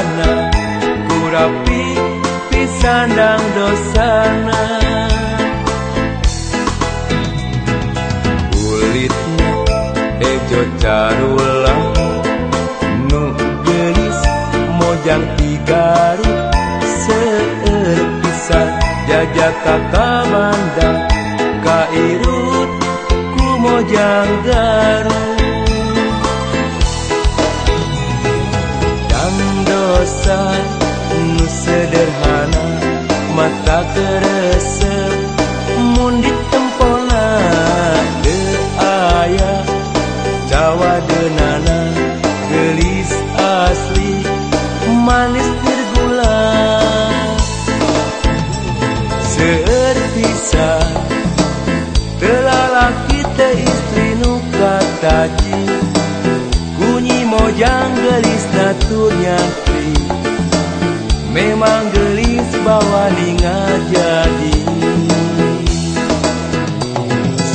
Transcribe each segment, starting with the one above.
dosana kurapi pisandang dosana. Kulitnya ejo carula nu gelis mojang tigaru. Seueur pisan jajak kakamandang kairut ku mojang garu. Keresep mundit tempona de ayah Jawa denana gelis asli manis tergula. Seerpisah telah laki istri nuka taji Kunyi mojang gelis naturnya Memang gelis bawa ninga jadi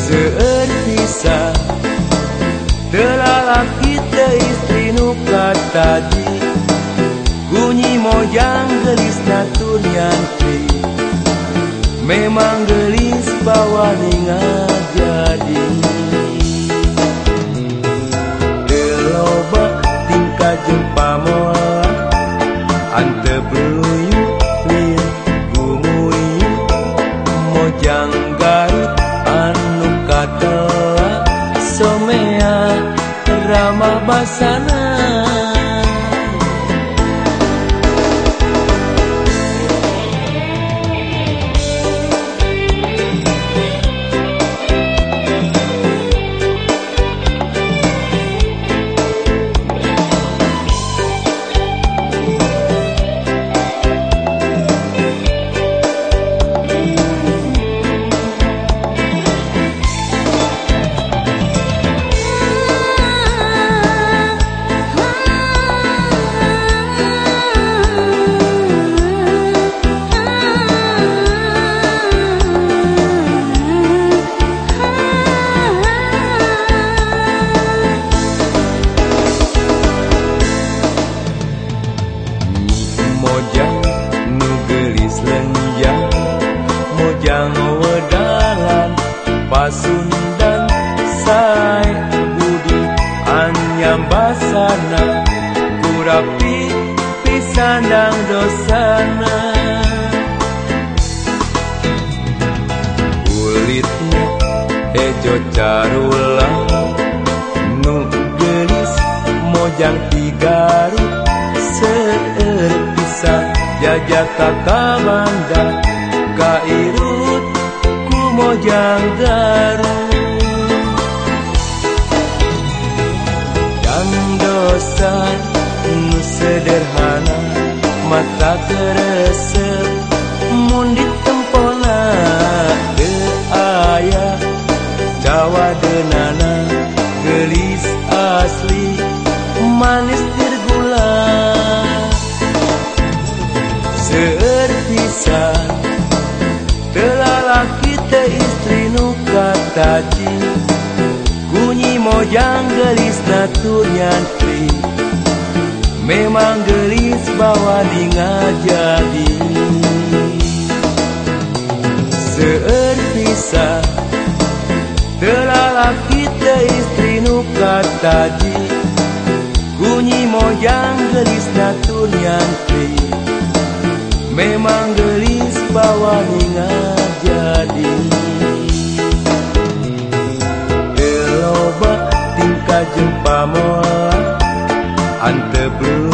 Seertisa Telah laki te istri nuka taji Kunyi mojang gelis tri Memang gelis bawa ninga Mojang garut anu katela Somea ramah basana pasundan sai budi anyam basana kurapi pisandang dosana. Kulitnya ejo carula nu gelis mojang tigaru seerpisah jajak kakak banda kairut ku mojang garu dan dosa nu sederhana mata keresep mundit tempona de ayah Jawa denana gelis asli manis te istri nuka taji Kunyi mojang gelis naturnya tri Memang gelis bawa dinga jadi. Seertisan telah laki te istri nuka taji Kunyi mojang gelis naturnya tri Memang gelis bawa ninga jadi Eroba tingkah jempa mola Ante blue